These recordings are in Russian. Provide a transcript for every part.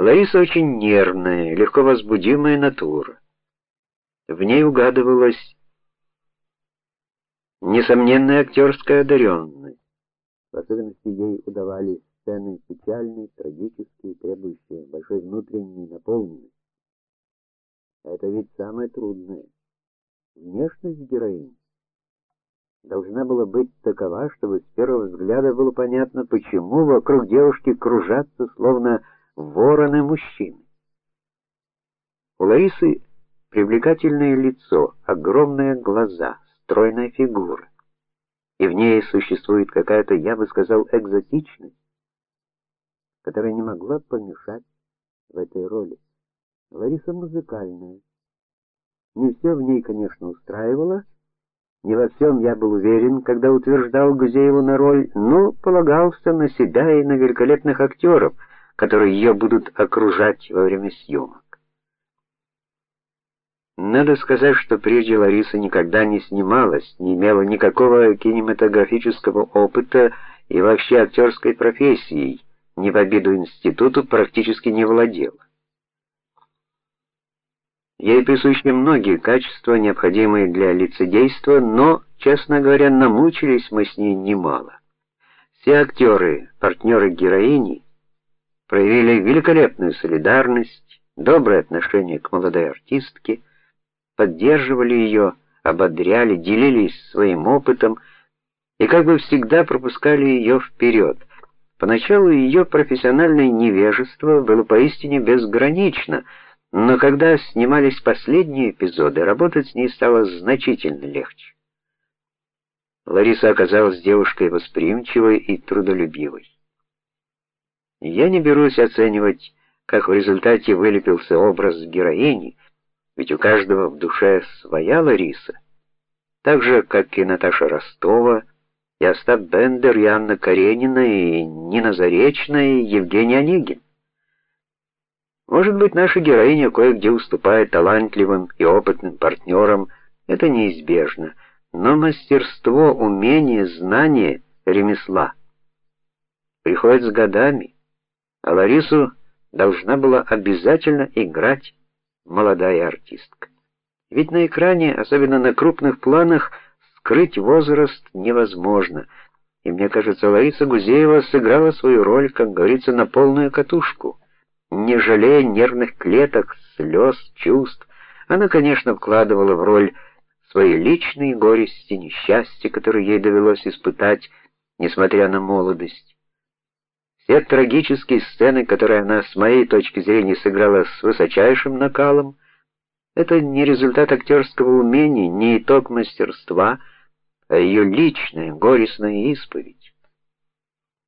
Лариса очень нервная, легко возбудимая натура. В ней угадывалась несомненная актерская одаренность. В особенности ей удавались сцены печальные, трагические, требующие большой внутренней наполненности. Это ведь самое трудное. Внешность героини должна была быть такова, чтобы с первого взгляда было понятно, почему вокруг девушки кружатся словно вороны мужчины. У Ларисы привлекательное лицо, огромные глаза, стройная фигура. И в ней существует какая-то, я бы сказал, экзотичность, которая не могла помешать в этой роли. Лариса музыкальная. Не все в ней, конечно, устраивало, не во всем я был уверен, когда утверждал Гузееву на роль, но полагался на себя и на великолепных актеров, которые ее будут окружать во время съемок. Надо сказать, что прежде Лариса никогда не снималась, не имела никакого кинематографического опыта и вообще актерской профессией, ни в обиду институту практически не владела. Ей присущи многие качества, необходимые для лицедейства, но, честно говоря, намучились мы с ней немало. Все актеры, партнеры героини, проявили великолепную солидарность, доброе отношение к молодой артистке, поддерживали ее, ободряли, делились своим опытом и как бы всегда пропускали ее вперед. Поначалу ее профессиональное невежество было поистине безгранично. Но когда снимались последние эпизоды, работать с ней стало значительно легче. Лариса оказалась девушкой восприимчивой и трудолюбивой. Я не берусь оценивать, как в результате вылепился образ героини, ведь у каждого в душе своя Лариса, так же как и Наташа Ростова, и Остап Бендер, и Анна Каренина, и Нина Заречная, и Евгений Онегин. Может быть, наша героиня кое-где уступает талантливым и опытным партнерам, это неизбежно, но мастерство, умение, знание ремесла приходит с годами, а Ларису должна была обязательно играть молодая артистка. Ведь на экране, особенно на крупных планах, скрыть возраст невозможно. И мне кажется, Лариса Гузеева сыграла свою роль, как говорится, на полную катушку не жалея нервных клеток, слез, чувств. Она, конечно, вкладывала в роль свои личные горести, несчастья, которые ей довелось испытать, несмотря на молодость. Все трагические сцены, которые она с моей точки зрения сыграла с высочайшим накалом, это не результат актерского умения, не итог мастерства, а ее личная горестная исповедь.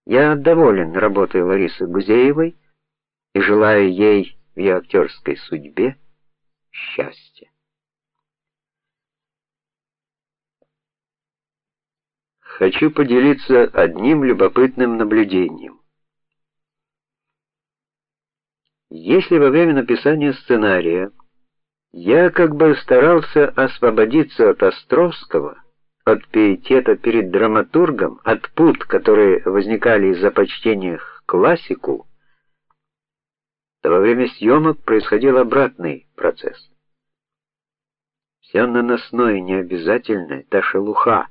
Я доволен работой Ларисы Гузеевой и желаю ей в ее актерской судьбе счастья. Хочу поделиться одним любопытным наблюдением. Если во время написания сценария я как бы старался освободиться от Островского, от пиетета перед драматургом, от пут, которые возникали из-за почтения к классику, то во время съемок происходил обратный процесс. Все наносное, необязательное, та шелуха,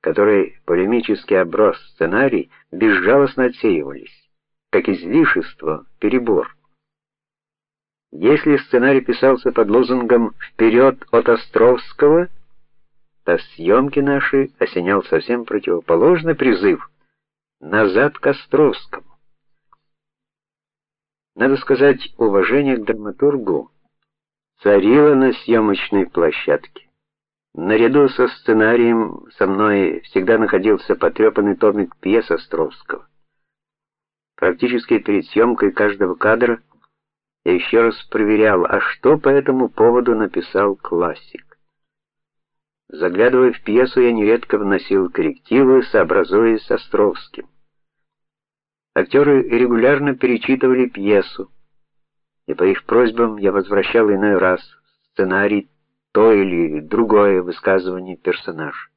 которой полемически оброс сценарий, безжалостно отсеивались, как излишество, перебор. Если сценарий писался под лозунгом «Вперед от Островского», то съемки наши осенял совсем противоположный призыв «Назад к Островскому». Надо сказать, уважение к драматургу царило на съемочной площадке. Наряду со сценарием со мной всегда находился потрепанный томик пьес Островского. Практически перед съемкой каждого кадра я еще раз проверял, а что по этому поводу написал классик. Заглядывая в пьесу, я нередко вносил коррективы, сообразуясь с Островским. Актеры регулярно перечитывали пьесу, и по их просьбам я возвращал иной раз сценарий то или другое высказывание персонажа.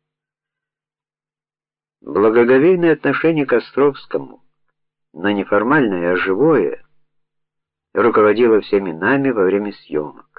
Благоговейное отношение к Островскому, но не формальное, а живое, руководила всеми нами во время съемок.